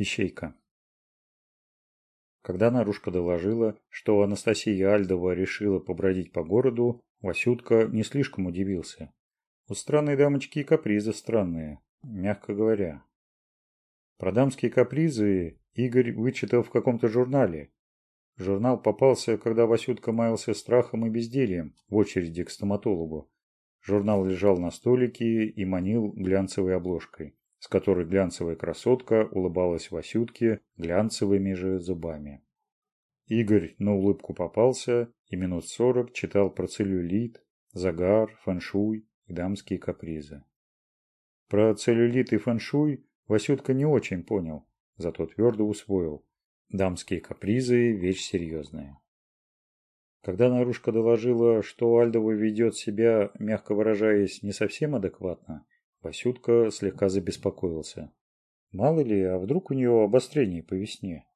ищейка когда нарушка доложила что анастасия альдова решила побродить по городу васютка не слишком удивился. У странной дамочки капризы странные мягко говоря. Про дамские капризы игорь вычитал в каком то журнале. Журнал попался когда васютка маялся страхом и бездельем в очереди к стоматологу. Журнал лежал на столике и манил глянцевой обложкой с которой глянцевая красотка улыбалась Васютке глянцевыми же зубами. Игорь на улыбку попался и минут сорок читал про целлюлит, загар, фэншуй и дамские капризы. Про целлюлит и фэншуй Васютка не очень понял, зато твердо усвоил. Дамские капризы – вещь серьезная. Когда Нарушка доложила, что Альдова ведет себя, мягко выражаясь, не совсем адекватно, Васютка слегка забеспокоился. Мало ли, а вдруг у него обострение по весне?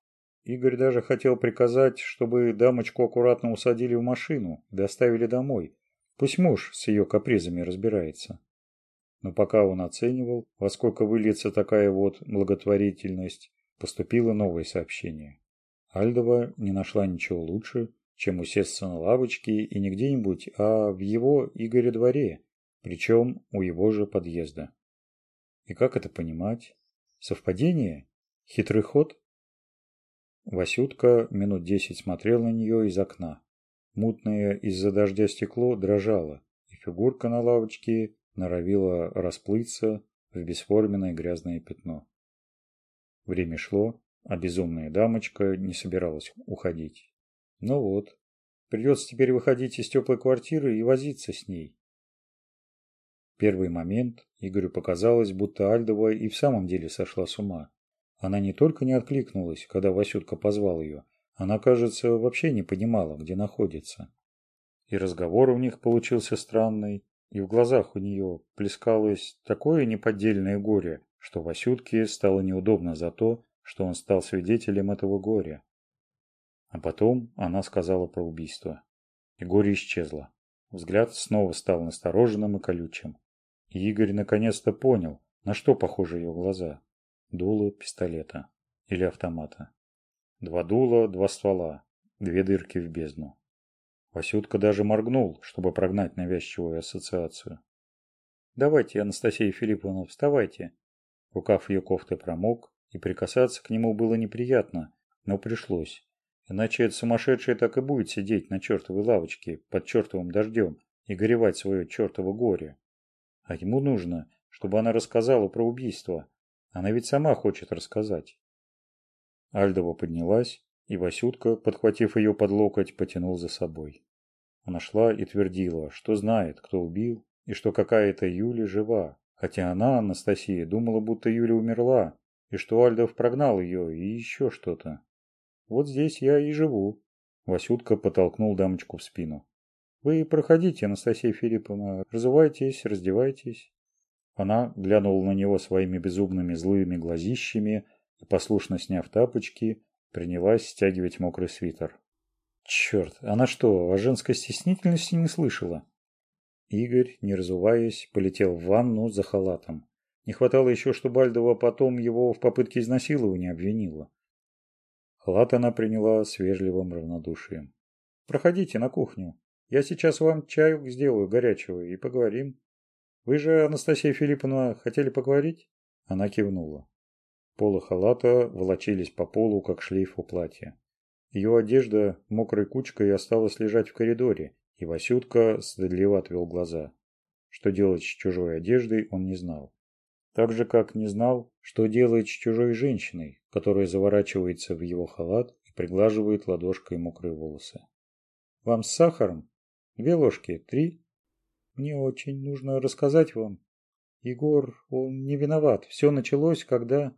Игорь даже хотел приказать, чтобы дамочку аккуратно усадили в машину, доставили домой. Пусть муж с ее капризами разбирается. Но пока он оценивал, во сколько выльется такая вот благотворительность, поступило новое сообщение. Альдова не нашла ничего лучше, чем усесться на лавочке и не где-нибудь, а в его Игоре дворе, причем у его же подъезда. И как это понимать? Совпадение? Хитрый ход? Васютка минут десять смотрел на нее из окна. Мутное из-за дождя стекло дрожало, и фигурка на лавочке норовила расплыться в бесформенное грязное пятно. Время шло, а безумная дамочка не собиралась уходить. Ну вот, придется теперь выходить из теплой квартиры и возиться с ней первый момент Игорю показалось, будто Альдова и в самом деле сошла с ума. Она не только не откликнулась, когда Васютка позвал ее, она, кажется, вообще не понимала, где находится. И разговор у них получился странный, и в глазах у нее плескалось такое неподдельное горе, что Васютке стало неудобно за то, что он стал свидетелем этого горя. А потом она сказала про убийство. И горе исчезло. Взгляд снова стал настороженным и колючим. Игорь наконец-то понял, на что похожи ее глаза. Дуло пистолета. Или автомата. Два дула, два ствола. Две дырки в бездну. Васютка даже моргнул, чтобы прогнать навязчивую ассоциацию. «Давайте, Анастасия Филипповна, вставайте!» Рукав ее кофты промок, и прикасаться к нему было неприятно, но пришлось. Иначе этот сумасшедший так и будет сидеть на чертовой лавочке под чертовым дождем и горевать свое чертово горе. А ему нужно, чтобы она рассказала про убийство. Она ведь сама хочет рассказать. Альдова поднялась, и Васютка, подхватив ее под локоть, потянул за собой. Она шла и твердила, что знает, кто убил, и что какая-то Юля жива, хотя она, Анастасия, думала, будто Юля умерла, и что Альдов прогнал ее, и еще что-то. Вот здесь я и живу. Васютка потолкнул дамочку в спину вы проходите анастасия филипповна разувайтесь раздевайтесь она глянула на него своими безумными злыми глазищами и послушно сняв тапочки принялась стягивать мокрый свитер черт она что о женской стеснительности не слышала Игорь, не разуваясь, полетел в ванну за халатом. Не хватало еще, что Бальдова потом его в попытке изнасилования обвинила. Халат она приняла с вежливым равнодушием. «Проходите на кухню. Я сейчас вам чаю сделаю горячего и поговорим. Вы же, Анастасия Филипповна, хотели поговорить?» Она кивнула. Полы халата волочились по полу, как шлейф у платья. Ее одежда мокрой кучкой осталась лежать в коридоре, и Васютка стыдливо отвел глаза. Что делать с чужой одеждой, он не знал. Так же, как не знал, что делать с чужой женщиной, которая заворачивается в его халат и приглаживает ладошкой мокрые волосы. «Вам с сахаром?» Две ложки, три. Мне очень нужно рассказать вам. Егор он не виноват. Все началось когда